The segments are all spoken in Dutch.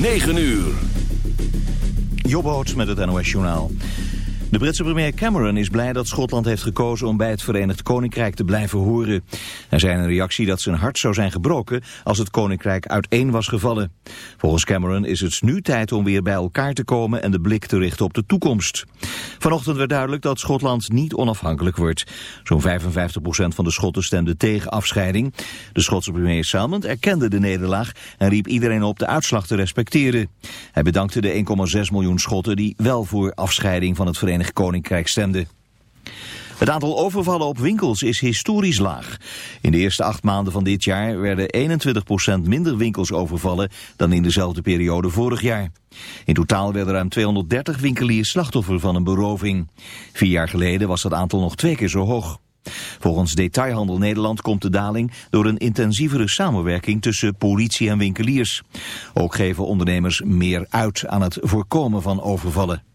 9 uur. Jobboot met het NOS Journaal. De Britse premier Cameron is blij dat Schotland heeft gekozen om bij het Verenigd Koninkrijk te blijven horen. Hij zei in een reactie dat zijn hart zou zijn gebroken als het Koninkrijk uiteen was gevallen. Volgens Cameron is het nu tijd om weer bij elkaar te komen en de blik te richten op de toekomst. Vanochtend werd duidelijk dat Schotland niet onafhankelijk wordt. Zo'n 55% van de Schotten stemde tegen afscheiding. De Schotse premier Salmond erkende de nederlaag en riep iedereen op de uitslag te respecteren. Hij bedankte de 1,6 miljoen Schotten die wel voor afscheiding van het Verenigd Koninkrijk stemde. Het aantal overvallen op winkels is historisch laag. In de eerste acht maanden van dit jaar werden 21% minder winkels overvallen dan in dezelfde periode vorig jaar. In totaal werden ruim 230 winkeliers slachtoffer van een beroving. Vier jaar geleden was dat aantal nog twee keer zo hoog. Volgens Detailhandel Nederland komt de daling door een intensievere samenwerking tussen politie en winkeliers. Ook geven ondernemers meer uit aan het voorkomen van overvallen.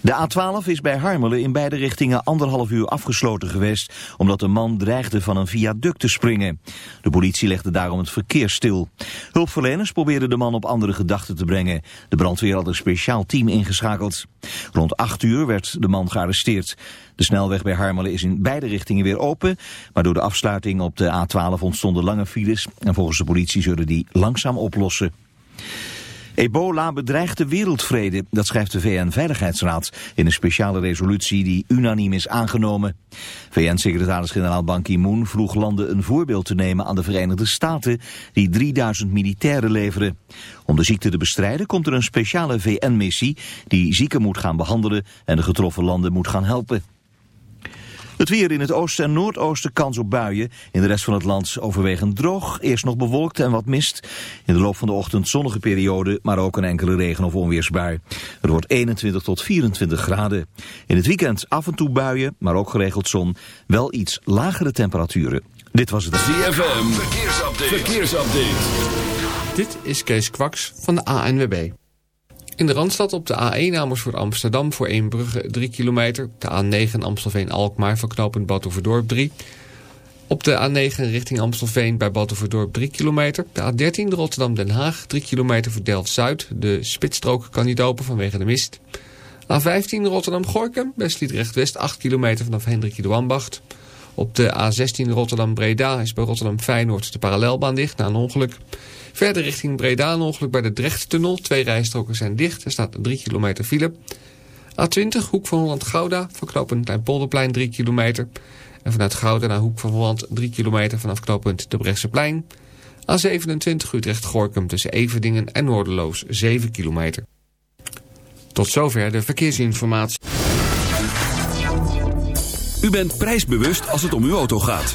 De A12 is bij Harmelen in beide richtingen anderhalf uur afgesloten geweest... omdat een man dreigde van een viaduct te springen. De politie legde daarom het verkeer stil. Hulpverleners probeerden de man op andere gedachten te brengen. De brandweer had een speciaal team ingeschakeld. Rond acht uur werd de man gearresteerd. De snelweg bij Harmelen is in beide richtingen weer open... maar door de afsluiting op de A12 ontstonden lange files... en volgens de politie zullen die langzaam oplossen. Ebola bedreigt de wereldvrede, dat schrijft de VN-veiligheidsraad in een speciale resolutie die unaniem is aangenomen. VN-secretaris-generaal Ban Ki-moon vroeg landen een voorbeeld te nemen aan de Verenigde Staten die 3000 militairen leveren. Om de ziekte te bestrijden komt er een speciale VN-missie die zieken moet gaan behandelen en de getroffen landen moet gaan helpen. Het weer in het oosten en noordoosten kans op buien. In de rest van het land overwegend droog. Eerst nog bewolkt en wat mist. In de loop van de ochtend zonnige periode, maar ook een enkele regen- of onweersbui. Het wordt 21 tot 24 graden. In het weekend af en toe buien, maar ook geregeld zon. Wel iets lagere temperaturen. Dit was het ZFM. Verkeersupdate. Verkeersupdate. Dit is Kees Kwaks van de ANWB. In de Randstad op de A1 Amersfoort Amsterdam voor Eembrugge 3 kilometer. De A9 Amstelveen-Alkmaar voor knooppunt Batuverdorp 3. Op de A9 richting Amstelveen bij Batuverdorp 3 kilometer. De A13 Rotterdam-Den Haag 3 kilometer voor Delft-Zuid. De spitsstrook kan niet open vanwege de mist. A15 Rotterdam-Gorkum bij Sliedrecht-West 8 kilometer vanaf Hendrik de Wambacht. Op de A16 Rotterdam-Breda is bij Rotterdam-Feyenoord de parallelbaan dicht na een ongeluk. Verder richting Breda een ongeluk bij de Drechttunnel. Twee rijstroken zijn dicht. Er staat 3 kilometer file. A20 Hoek van Holland-Gouda. Voor knooppunt Kleinpolderplein 3 kilometer. En vanuit Gouda naar Hoek van Holland 3 kilometer vanaf knooppunt de Brechtseplein. A27 Utrecht-Gorkum tussen Everdingen en Noorderloos 7 kilometer. Tot zover de verkeersinformatie. U bent prijsbewust als het om uw auto gaat.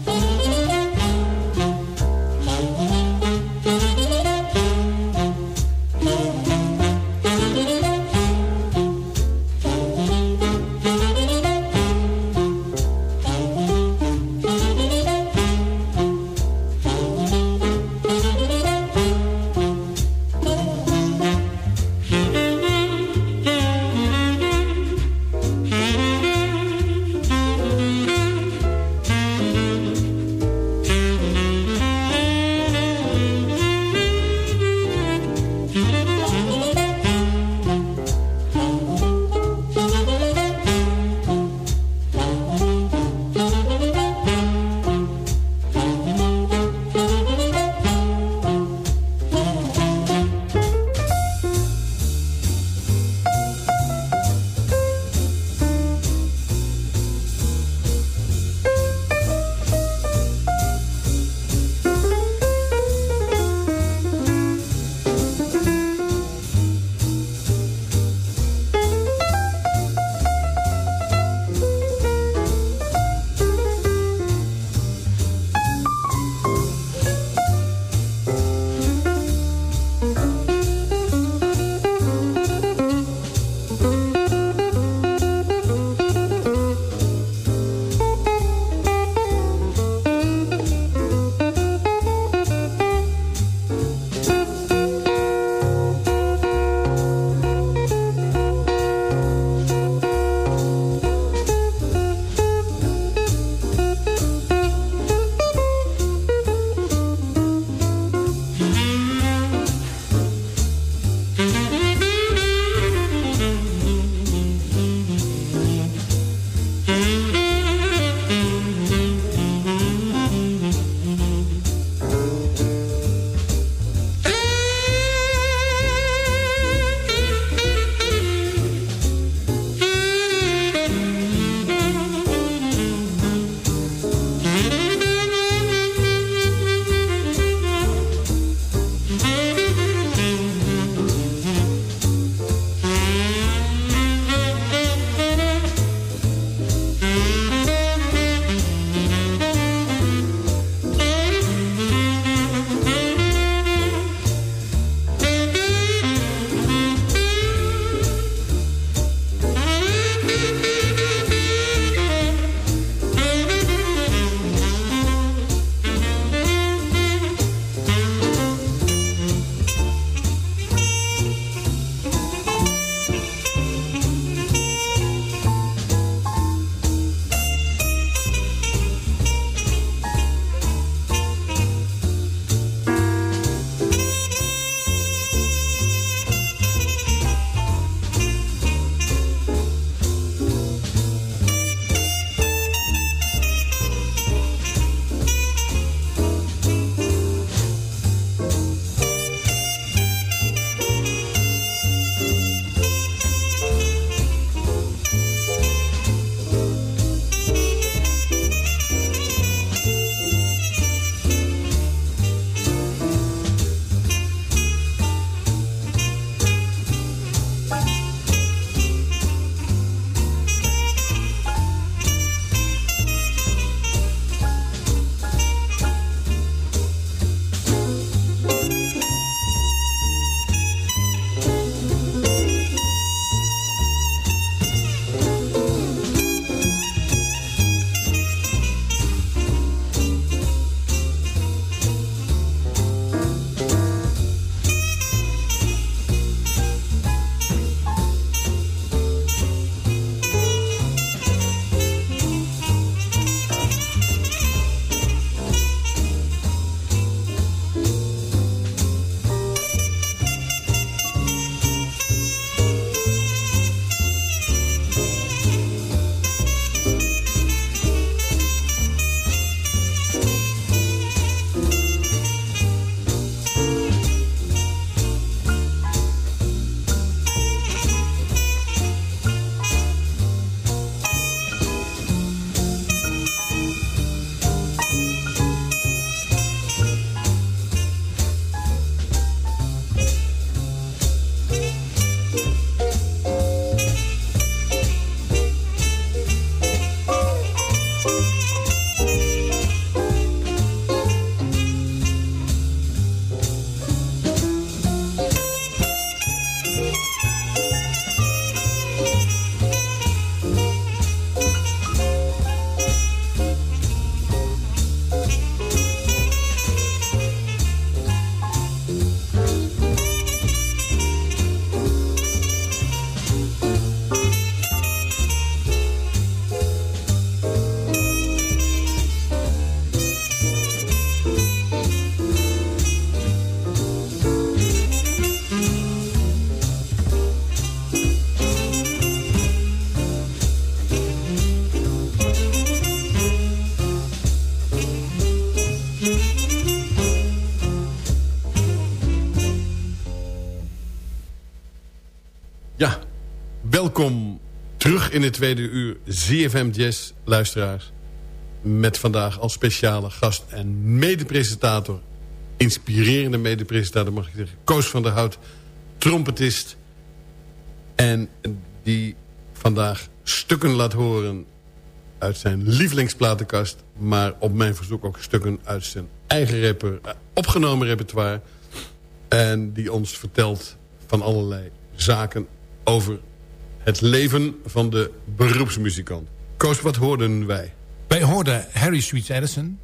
In het tweede uur ZFM Jazz, luisteraars. Met vandaag als speciale gast en medepresentator... inspirerende medepresentator, mag ik zeggen... Koos van der Hout, trompetist... en die vandaag stukken laat horen uit zijn lievelingsplatenkast... maar op mijn verzoek ook stukken uit zijn eigen eh, opgenomen repertoire... en die ons vertelt van allerlei zaken over het leven van de beroepsmuzikant. Koos, wat hoorden wij? Wij hoorden Harry Sweets Edison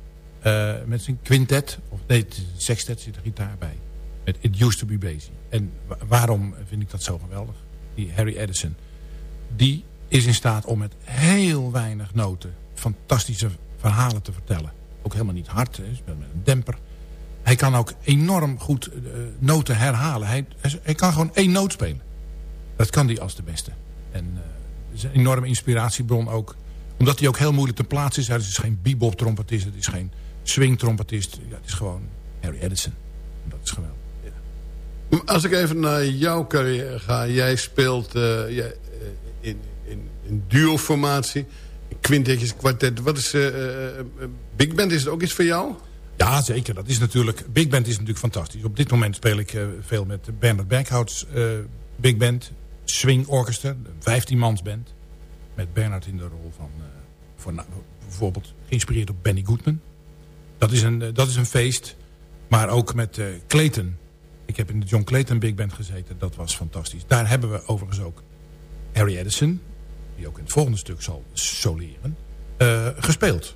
uh, met zijn quintet. Of nee, het sextet zit er gitaar bij. Met It Used To Be Basie. En waarom vind ik dat zo geweldig? Die Harry Edison. Die is in staat om met heel weinig noten... fantastische verhalen te vertellen. Ook helemaal niet hard, hè, met een demper. Hij kan ook enorm goed uh, noten herhalen. Hij, hij kan gewoon één noot spelen. Dat kan hij als de beste. En uh, is een enorme inspiratiebron ook. Omdat hij ook heel moeilijk te plaatsen is. Hij is geen bebop trompetist. Het is geen swing trompetist. Ja, het is gewoon Harry Edison. Dat is geweldig. Ja. Als ik even naar jouw carrière ga. Jij speelt uh, jij, in, in, in duo-formatie. Quintetjes, kwartet. Wat is uh, Big Band? Is het ook iets voor jou? Ja, zeker. Dat is natuurlijk, Big Band is natuurlijk fantastisch. Op dit moment speel ik uh, veel met Bernard Berghouts Big Band. Swing Orchestra, een 15 mans band. Met Bernard in de rol van, uh, voor, bijvoorbeeld geïnspireerd op Benny Goodman. Dat is een, dat is een feest. Maar ook met Clayton. Ik heb in de John Clayton Big Band gezeten. Dat was fantastisch. Daar hebben we overigens ook Harry Edison. Die ook in het volgende stuk zal soleren. gespeeld.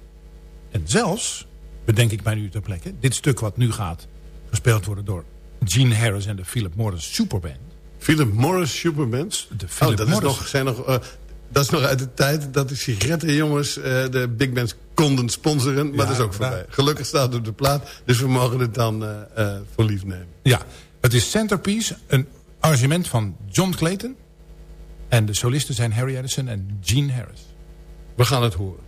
En zelfs bedenk ik mij nu ter plekke. Dit stuk wat nu gaat gespeeld worden door Gene Harris en de Philip Morris Superband. Philip Morris Superband? De Philip oh, dat, Morris. Is nog, zijn nog, uh, dat is nog uit de tijd dat de sigarettenjongens uh, de big bands konden sponsoren. Maar ja, dat is ook voorbij. Gelukkig staat het op de plaat, dus we mogen het dan uh, voor lief nemen. Ja, het is Centerpiece, een arrangement van John Clayton. En de solisten zijn Harry Edison en Gene Harris. We gaan het horen.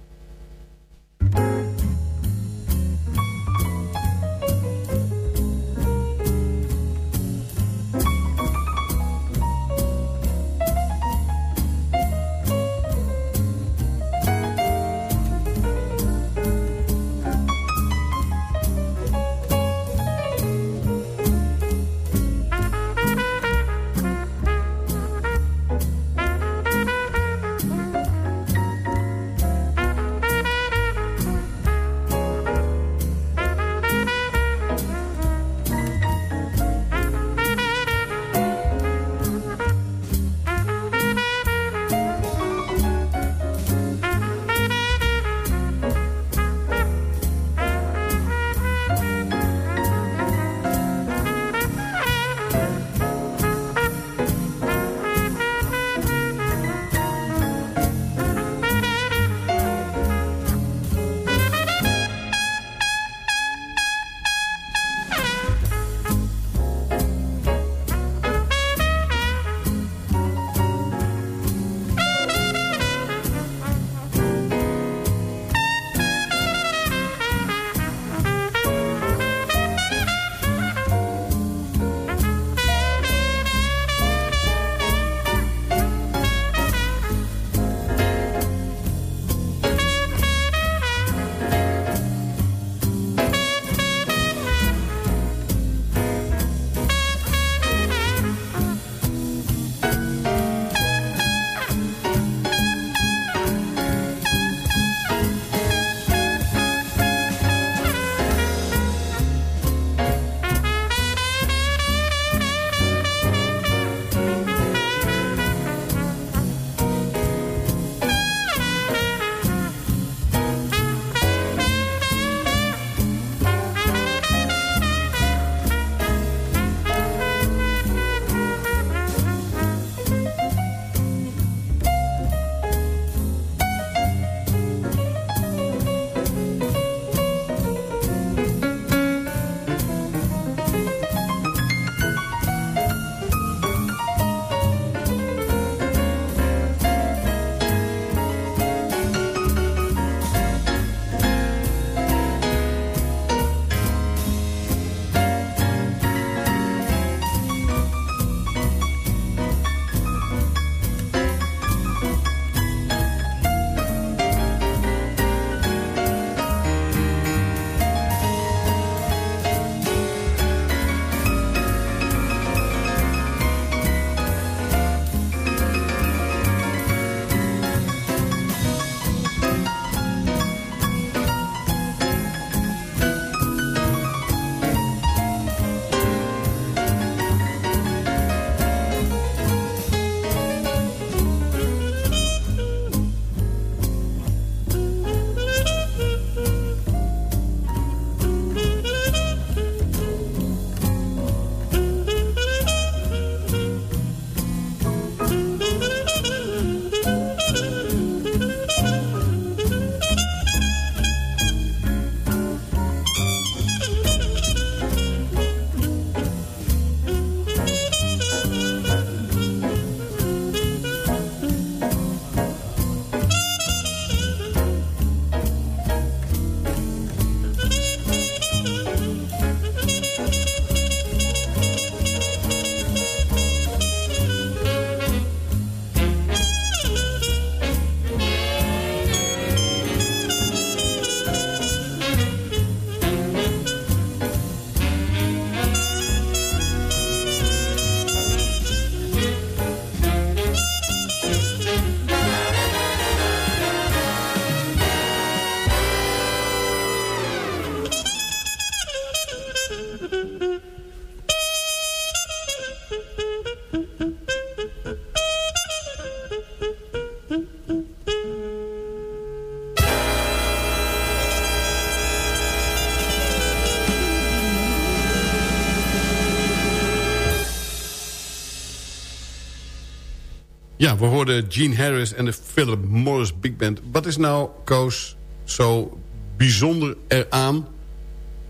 Ja, we hoorden Gene Harris en de Philip Morris Big Band. Wat is nou, Koos, zo bijzonder eraan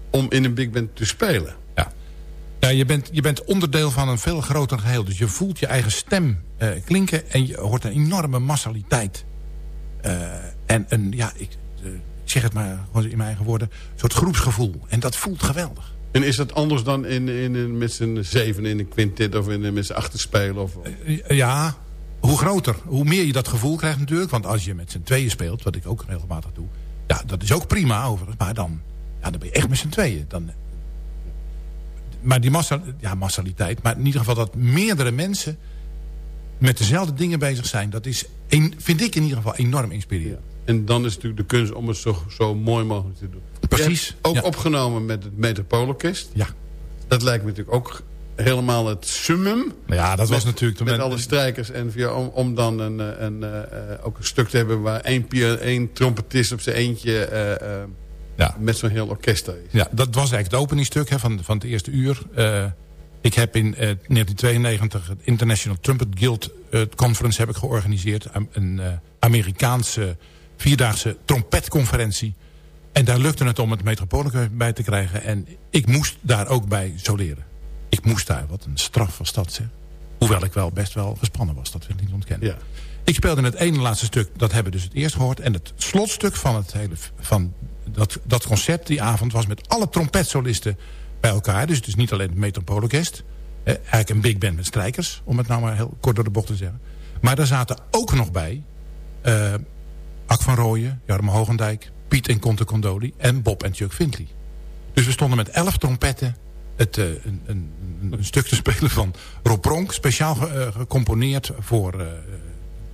om in een big band te spelen? Ja, ja je, bent, je bent onderdeel van een veel groter geheel. Dus je voelt je eigen stem uh, klinken en je hoort een enorme massaliteit. Uh, en een, ja, ik, uh, ik zeg het maar gewoon in mijn eigen woorden, een soort groepsgevoel. En dat voelt geweldig. En is dat anders dan in, in, in met z'n zeven in een quintet of in, met z'n achter spelen? Of... Ja, hoe groter, hoe meer je dat gevoel krijgt natuurlijk. Want als je met z'n tweeën speelt, wat ik ook regelmatig doe... ja, dat is ook prima overigens. Maar dan, ja, dan ben je echt met z'n tweeën. Dan, maar die massa, ja, massaliteit, maar in ieder geval dat meerdere mensen... met dezelfde dingen bezig zijn... dat is, een, vind ik in ieder geval enorm inspirerend. En dan is natuurlijk de kunst om het zo, zo mooi mogelijk te doen. Precies. Ook ja. opgenomen met het Metropoolorkest. Ja. Dat lijkt me natuurlijk ook helemaal het summum. Ja, dat was met, natuurlijk... Met alle strijkers en via, om, om dan een, een, uh, ook een stuk te hebben... waar één, één trompetist op zijn eentje uh, ja. met zo'n heel orkest is. Ja, dat was eigenlijk het openingstuk hè, van, van het eerste uur. Ik heb in 1992 het International Trumpet Guild Conference heb ik georganiseerd. Een Amerikaanse vierdaagse trompetconferentie. En daar lukte het om het Metropoolorkest bij te krijgen. En ik moest daar ook bij soleren. Ik moest daar, wat een straf was dat zeg. Hoewel ik wel best wel gespannen was, dat wil ik niet ontkennen. Ja. Ik speelde in het ene laatste stuk, dat hebben we dus het eerst gehoord. En het slotstuk van, het hele, van dat, dat concert die avond was met alle trompetsolisten bij elkaar. Dus het is niet alleen het Metropoolorkest. Eh, eigenlijk een big band met strijkers, om het nou maar heel kort door de bocht te zeggen. Maar daar zaten ook nog bij... Uh, Ak van Rooyen, Jarmo Hogendijk, Piet en Conte Condoli en Bob en Chuck Findley. Dus we stonden met elf trompetten het, uh, een, een, een, stuk te spelen van Rob Pronk. Speciaal ge, uh, gecomponeerd voor uh,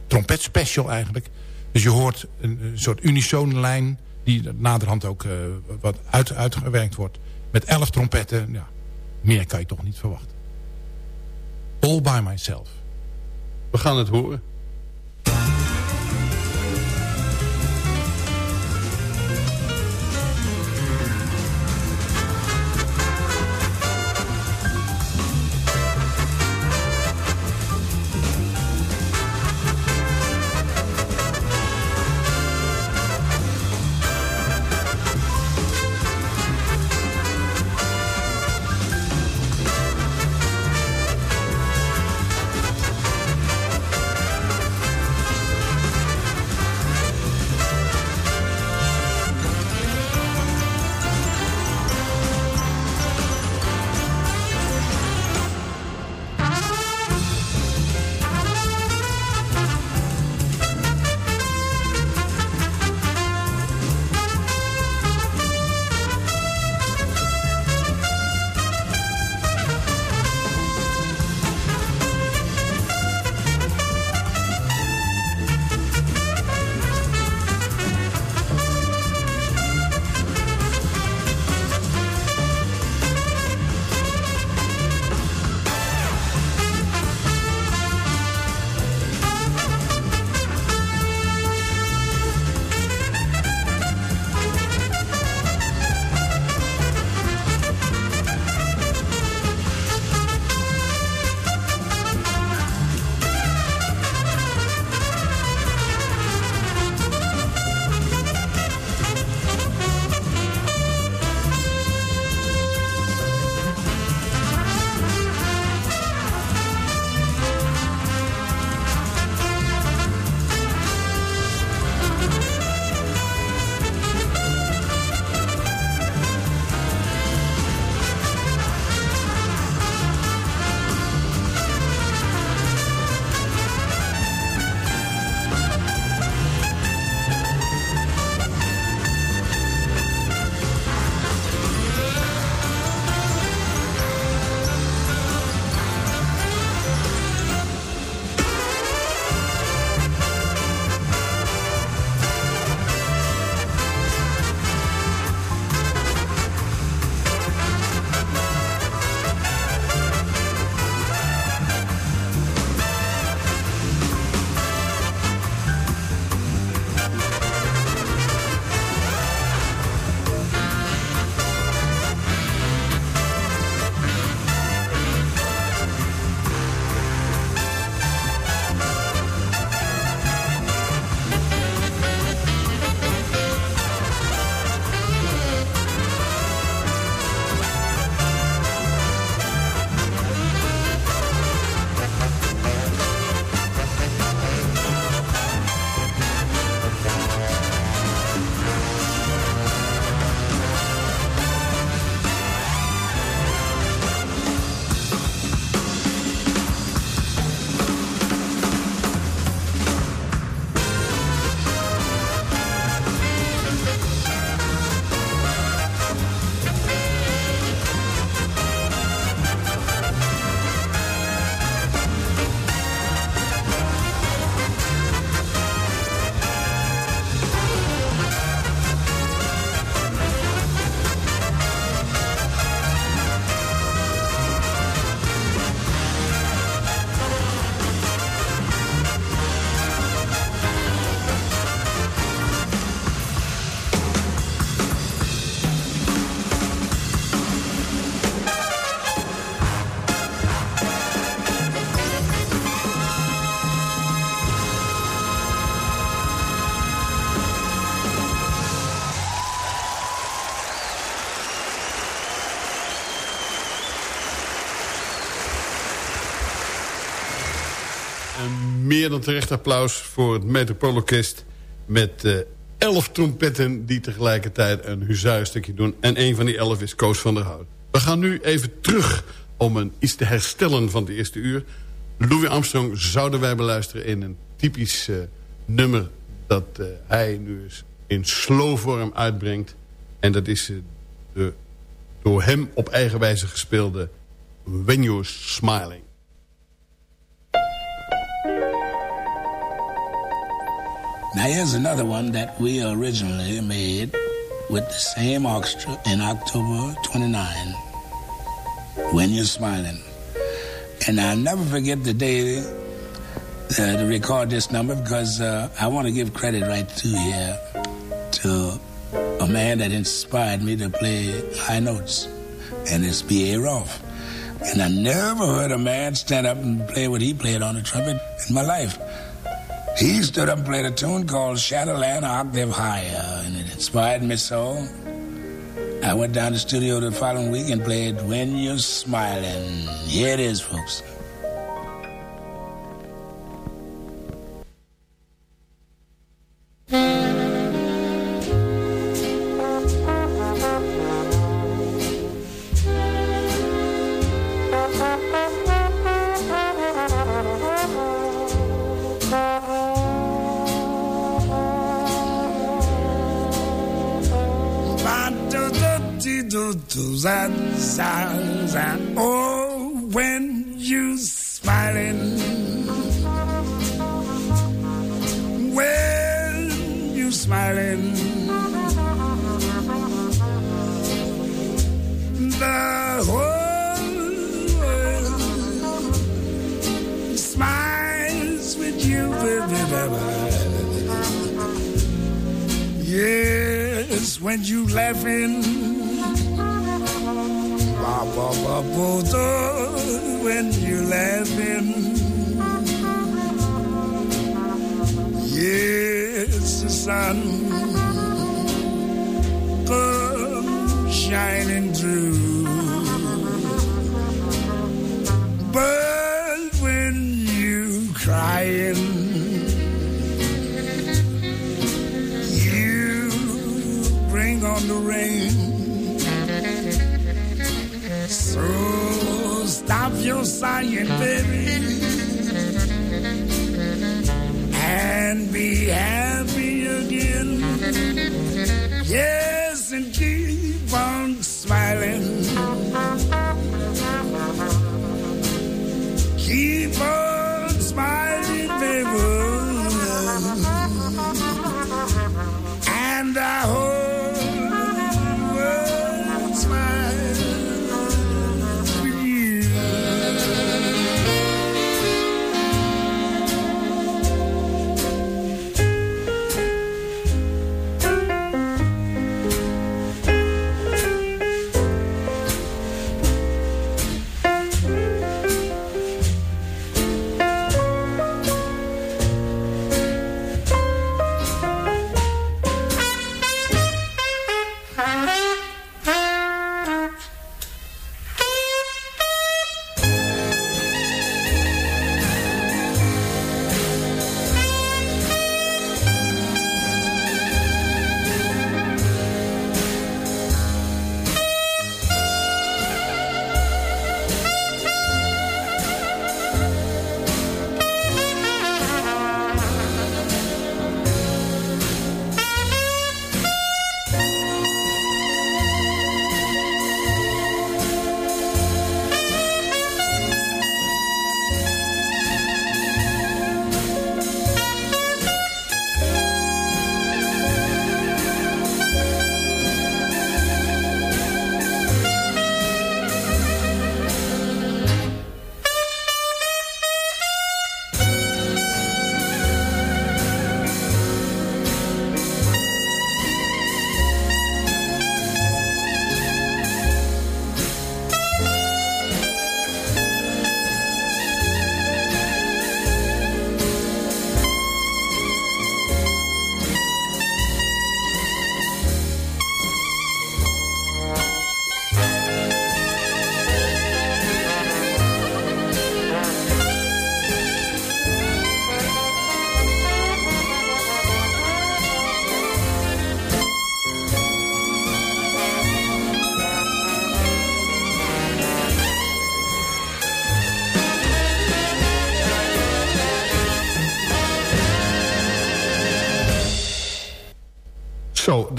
trompet special eigenlijk. Dus je hoort een, een soort unisone lijn die naderhand ook wat uit, uitgewerkt wordt. Met elf trompetten, ja, meer kan je toch niet verwachten. All by myself. We gaan het horen. Meer dan terecht applaus voor het Metropoolorkest... met uh, elf trompetten die tegelijkertijd een huzaarenstukje doen. En een van die elf is Koos van der Hout. We gaan nu even terug om een, iets te herstellen van de eerste uur. Louis Armstrong zouden wij beluisteren in een typisch uh, nummer... dat uh, hij nu eens in slow vorm uitbrengt. En dat is de door hem op eigen wijze gespeelde When You're Smiling. Now here's another one that we originally made with the same orchestra in October 29. When You're Smiling. And I'll never forget the day uh, to record this number because uh, I want to give credit right to here to a man that inspired me to play high notes, and it's B.A. Rolfe. And I never heard a man stand up and play what he played on the trumpet in my life. He stood up and played a tune called Shadowland Octave Higher, and it inspired me so. I went down to the studio the following week and played When You're Smiling. Here it is, folks. When you laughing Ba ba ba bother when you're laughing. Yes, the sun comes shining through. little science, baby, and be happy.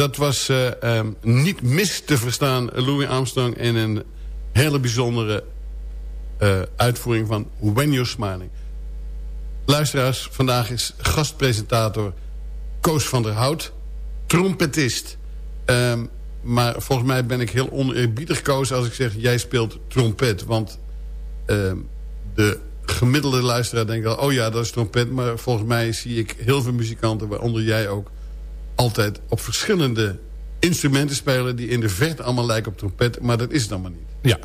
Dat was uh, um, niet mis te verstaan Louis Armstrong... in een hele bijzondere uh, uitvoering van When You're Smiling. Luisteraars, vandaag is gastpresentator Koos van der Hout... trompetist. Um, maar volgens mij ben ik heel oneerbiedig, Koos... als ik zeg, jij speelt trompet. Want um, de gemiddelde luisteraar denkt al... oh ja, dat is trompet. Maar volgens mij zie ik heel veel muzikanten, waaronder jij ook... altijd op verschillende instrumenten spelen... die in de verte allemaal lijken op trompet. Maar dat is het allemaal niet. Ja,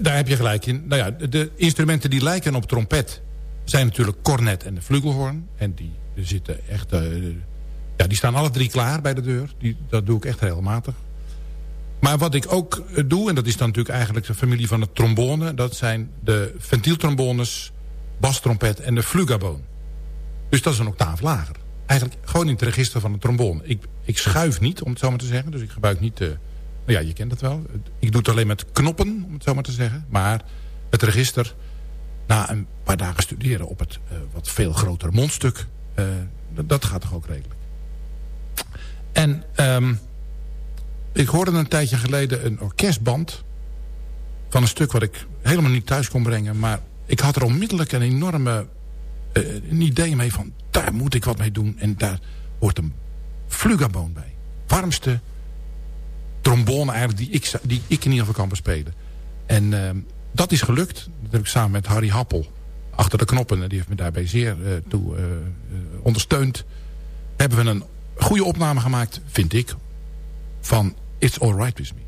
daar heb je gelijk in. Nou ja, de instrumenten die lijken op trompet... zijn natuurlijk cornet en de flugelhorn. En die zitten echt... Uh, ja, die staan alle drie klaar bij de deur. Die, dat doe ik echt regelmatig. Maar wat ik ook eh, doe, en dat is dan natuurlijk eigenlijk de familie van de trombone... dat zijn de ventieltrombones, bastrompet en de flugaboon. Dus dat is een octaaf lager. Eigenlijk gewoon in het register van de trombone. Ik, ik schuif niet, om het zo maar te zeggen. Dus ik gebruik niet... Eh, nou ja, je kent het wel. Ik doe het alleen met knoppen, om het zo maar te zeggen. Maar het register, na een paar dagen studeren op het uh, wat veel grotere mondstuk... Uh, dat gaat toch ook redelijk. En um, ik hoorde een tijdje geleden een orkestband... van een stuk wat ik helemaal niet thuis kon brengen. Maar ik had er onmiddellijk een enorme een idee mee van... daar moet ik wat mee doen. En daar hoort een flugaboon bij. Warmste trombone eigenlijk die ik, die ik in ieder geval kan bespelen. En uh, dat is gelukt. Dat heb ik samen met Harry Happel achter de knoppen. Die heeft me daarbij zeer uh, toe uh, ondersteund. Hebben we een goede opname gemaakt, vind ik. Van It's Alright With Me.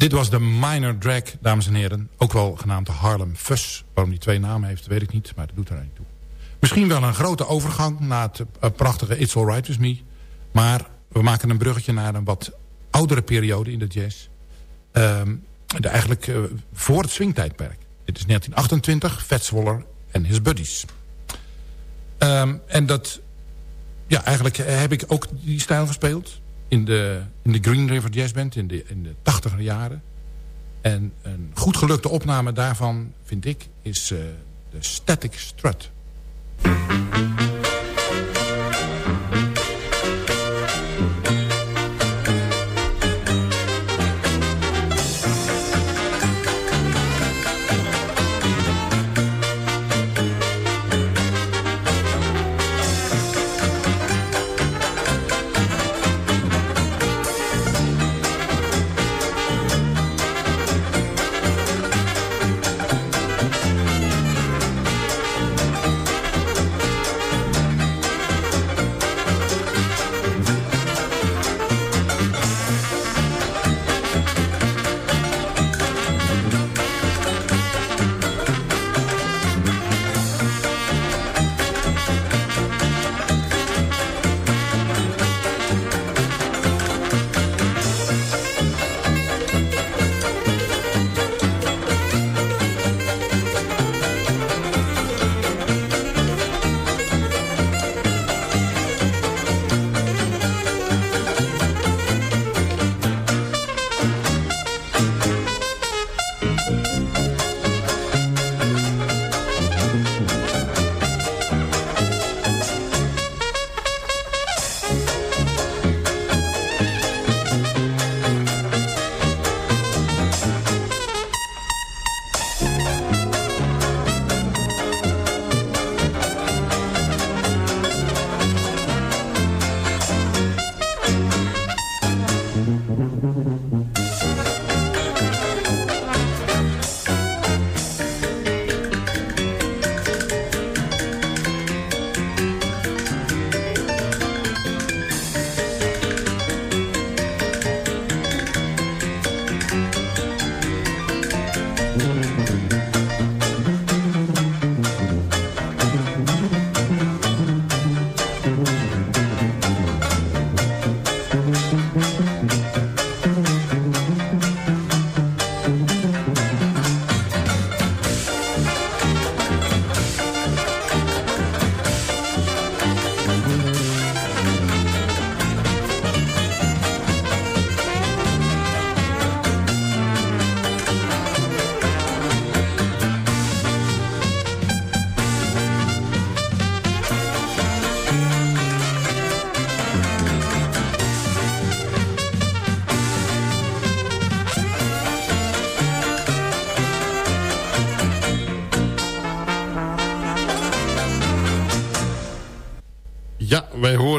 Dit was de Minor Drag, dames en heren. Ook wel genaamd de Harlem Fuss. Waarom die twee namen heeft, weet ik niet, maar dat doet er niet toe. Misschien wel een grote overgang naar het uh, prachtige It's Alright With Me. Maar we maken een bruggetje naar een wat oudere periode in de jazz. De, eigenlijk uh, voor het swingtijdperk. Dit is 1928, Fats Waller en His Buddies. Um, en dat... Ja, eigenlijk heb ik ook die stijl gespeeld. In de, in de Green River Jazz Band in de, in de 80 jaren. En een goed gelukte opname daarvan, vind ik, is uh, de Static Strut.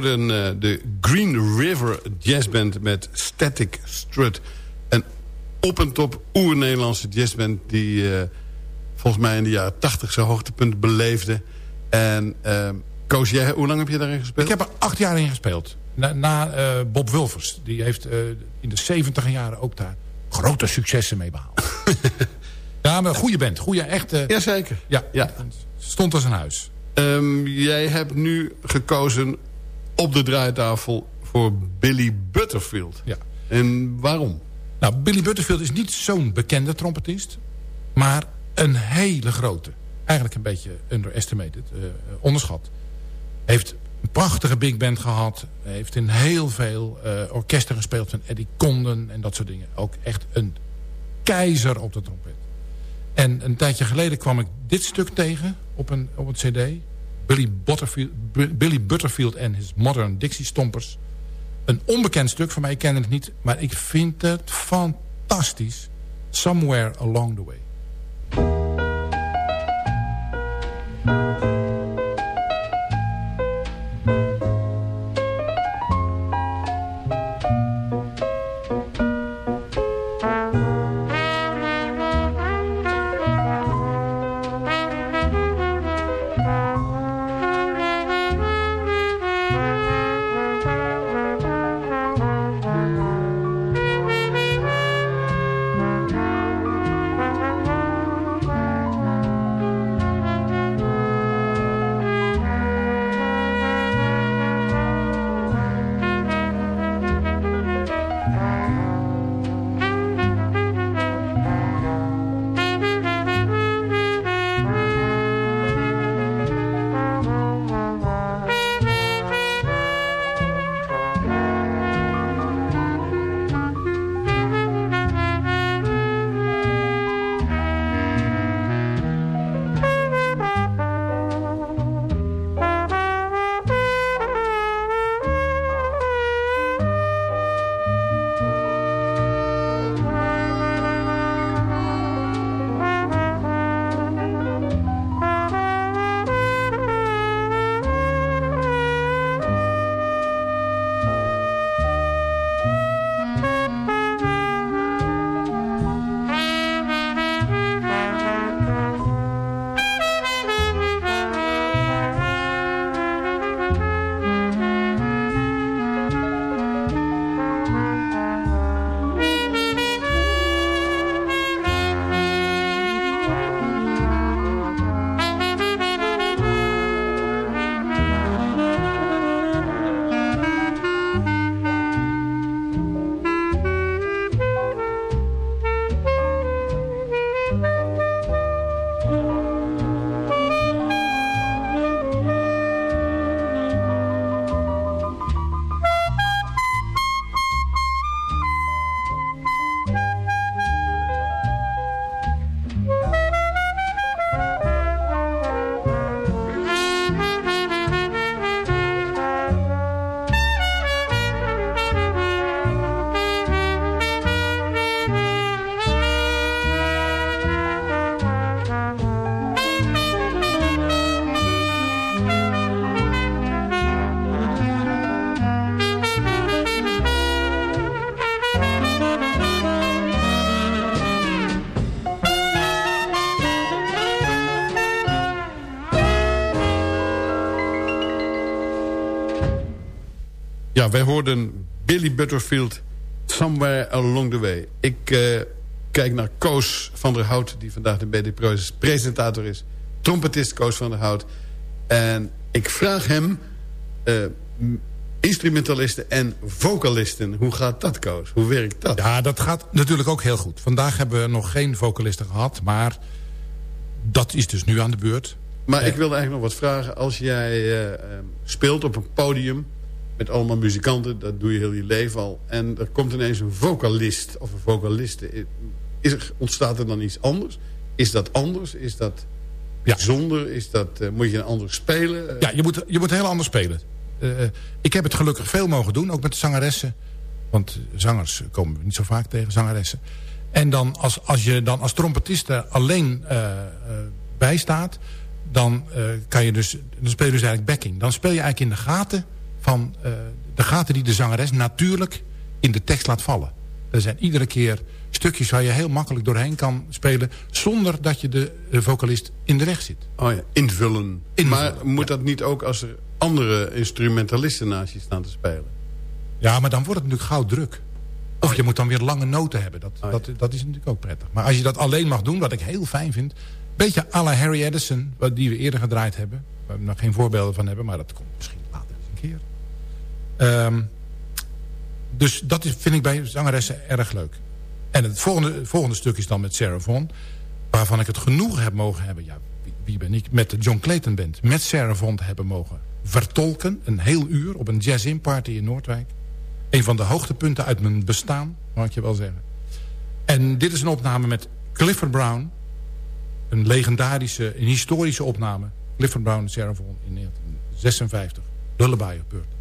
Hoorden uh, de Green River Jazzband met Static Strut. Een op en top oer-Nederlandse jazzband... die uh, volgens mij in de jaren tachtig zijn hoogtepunt beleefde. En uh, Koos, jij, hoe lang heb je daarin gespeeld? Ik heb er acht jaar in gespeeld. Na, na uh, Bob Wulvers. Die heeft in de zeventig jaren ook daar grote successen mee behaald. ja, maar een goede band. Goede, echte... Jazeker. Ja, ja. stond als een huis. Um, jij hebt nu gekozen op de draaitafel voor Billy Butterfield. Ja. En waarom? Nou, Billy Butterfield is niet zo'n bekende trompetist... maar een hele grote. Eigenlijk een beetje underestimated, uh, onderschat. Heeft een prachtige big band gehad. Heeft in heel veel uh, orkesten gespeeld van Eddie Condon en dat soort dingen. Ook echt een keizer op de trompet. En een tijdje geleden kwam ik dit stuk tegen op een, op een cd. Billy, Billy Butterfield en his Modern Dixie Stompers. Een onbekend stuk, voor mij ik ken het niet. Maar ik vind het fantastisch. Somewhere Along the Way. Ja, wij hoorden Billy Butterfield Somewhere Along the Way. Ik uh, kijk naar Koos van der Hout... die vandaag de BD presentator is. Trompetist Koos van der Hout. En ik vraag hem... Uh, instrumentalisten en vocalisten. Hoe gaat dat, Koos? Hoe werkt dat? Ja, dat gaat natuurlijk ook heel goed. Vandaag hebben we nog geen vocalisten gehad, maar dat is dus nu aan de beurt. Maar ik wilde eigenlijk nog wat vragen. Als jij speelt op een podium met allemaal muzikanten... dat doe je heel je leven al... en er komt ineens een vocalist of een vocaliste... Is er, ontstaat er dan iets anders? Is dat anders? Is dat bijzonder? Is dat, uh, moet je een ander spelen? Ja, je moet, je moet heel anders spelen. Uh, ik heb het gelukkig veel mogen doen, ook met de zangeressen. Want zangers komen we niet zo vaak tegen, zangeressen. En dan als, als je dan als trompetist er alleen uh, bij staat... dan, kan je dus, dan speel je dus eigenlijk backing. Dan speel je eigenlijk in de gaten van de gaten die de zangeres natuurlijk in de tekst laat vallen. Er zijn iedere keer stukjes waar je heel makkelijk doorheen kan spelen... zonder dat je de, vocalist in de weg zit. Oh ja, invullen. maar moet dat niet ook als er andere instrumentalisten naast je staan te spelen? Ja, maar dan wordt het natuurlijk gauw druk. Of oh je moet dan weer lange noten hebben. Dat, oh dat, dat is natuurlijk ook prettig. Maar als je dat alleen mag doen, wat ik heel fijn vind... beetje à la Harry Edison, die we eerder gedraaid hebben. Waar we nog geen voorbeelden van hebben, maar dat komt misschien later eens een keer. Um, dus dat is, vind ik bij zangeressen erg leuk. En het volgende, volgende stuk is dan met Sarah. Waarvan ik het genoeg heb mogen hebben. Ja, wie, ben ik? Met de John Clayton Band. Met Sarah Vaughan hebben mogen vertolken. Een heel uur op een jazz-in party in Noordwijk. Een van de hoogtepunten uit mijn bestaan, mag je wel zeggen. En dit is een opname met Clifford Brown. Een legendarische, een historische opname. Clifford Brown en Sarah in 1956. Lullaby Bird.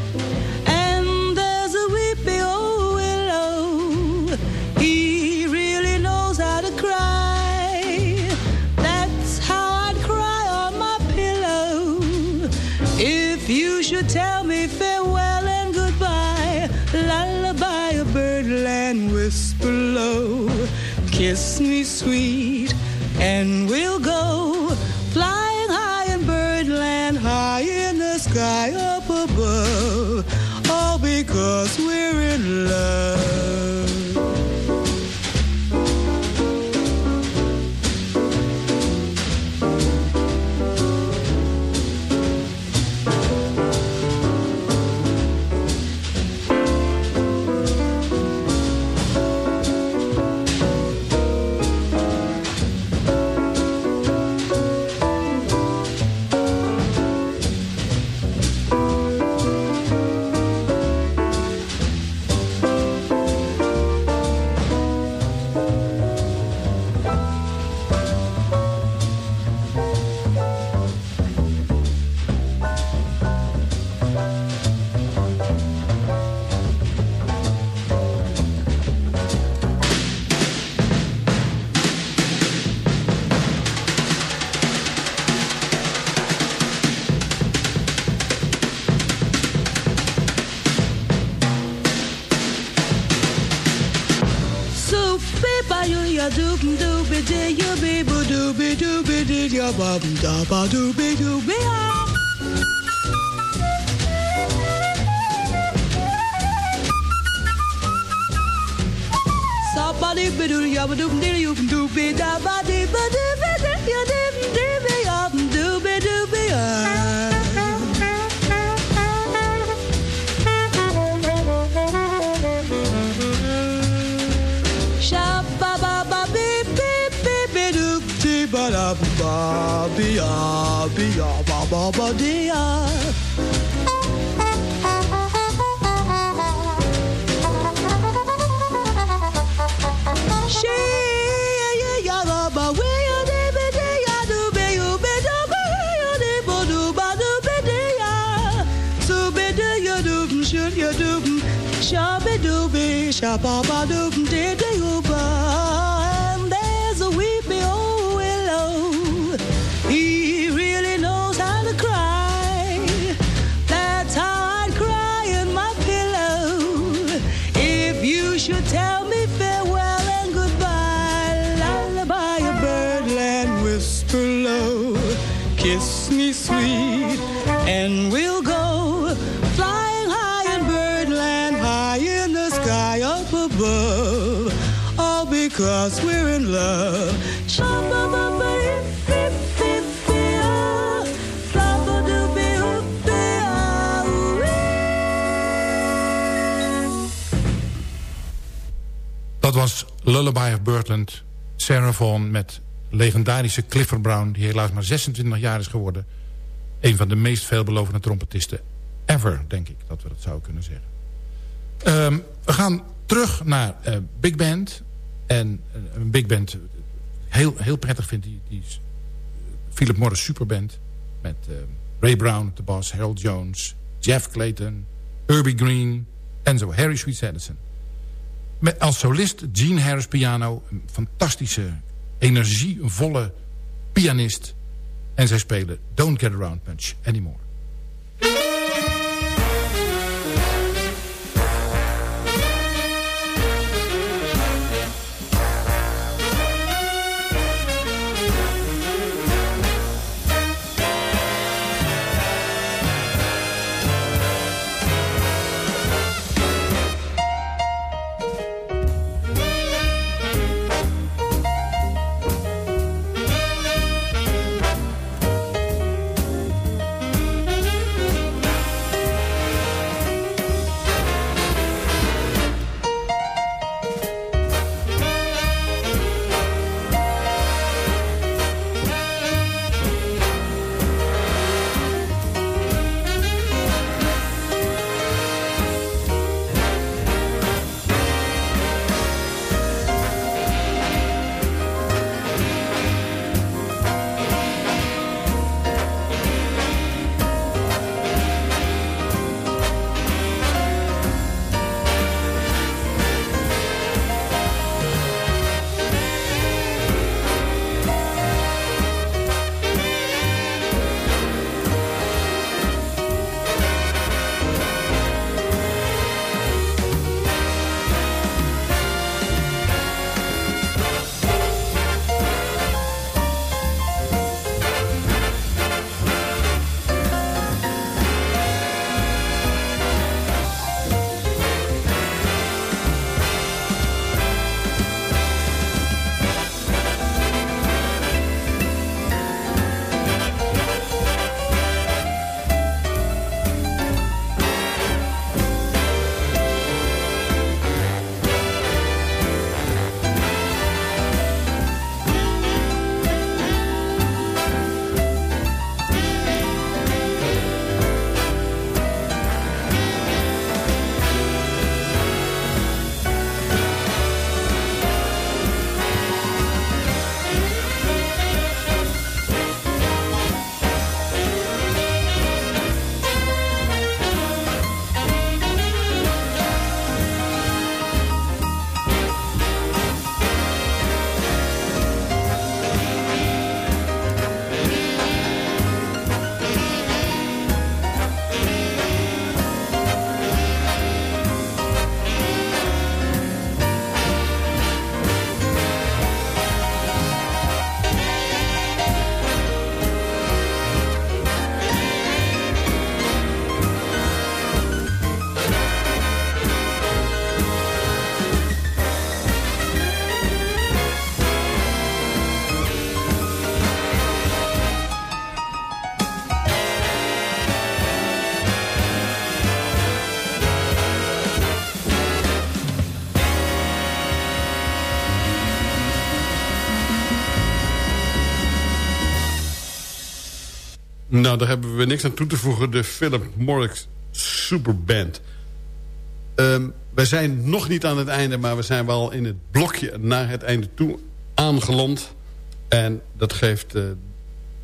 Kiss me sweet and we'll go flying high in birdland, high in the sky do ba ba do. Above. All because we're in love. Dat was Lullaby of Birdland, Vaughan met legendarische Clifford Brown... die helaas maar 26 jaar is geworden. Een van de meest veelbelovende trompetisten ever, denk ik, dat we dat zouden kunnen zeggen. Ehm, we gaan terug naar eh, Big Band. En eh, een Big Band, heel, heel prettig vindt die, die Philip Morris Superband. Met eh, Ray Brown de bas, Harold Jones, Jeff Clayton, Herbie Green en zo, Harry Sweet Edison. Met als solist Gene Harris piano, een fantastische, energievolle pianist. En zij spelen Don't Get Around Much Anymore. Nou, daar hebben we niks aan toe te voegen. De Philip Morris Superband. Um, we zijn nog niet aan het einde, maar we zijn wel in het blokje naar het einde toe aangeland. En dat geeft uh,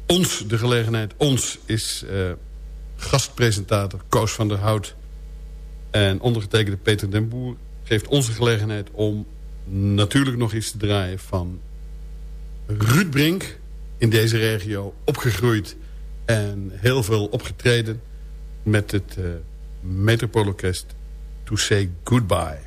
ons de gelegenheid. Ons is uh, gastpresentator Koos van der Hout en ondergetekende Peter den Boer... geeft ons de gelegenheid om natuurlijk nog iets te draaien van Ruud Brink... in deze regio opgegroeid en heel veel opgetreden... met het uh, To Say Goodbye.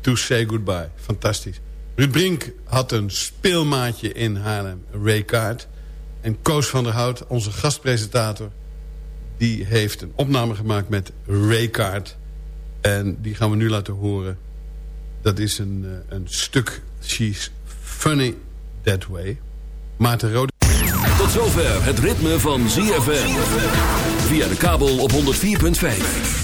To Say Goodbye. Fantastisch. Ruud Brink had een speelmaatje in Haarlem, Ray Kaart. En Koos van der Hout, onze gastpresentator... die heeft een opname gemaakt met Ray Kaart. En die gaan we nu laten horen. Dat is een, eh, een stuk She's Funny That Way. Maarten Rode... Tot zover het ritme van ZFM. Via de kabel op 104.5.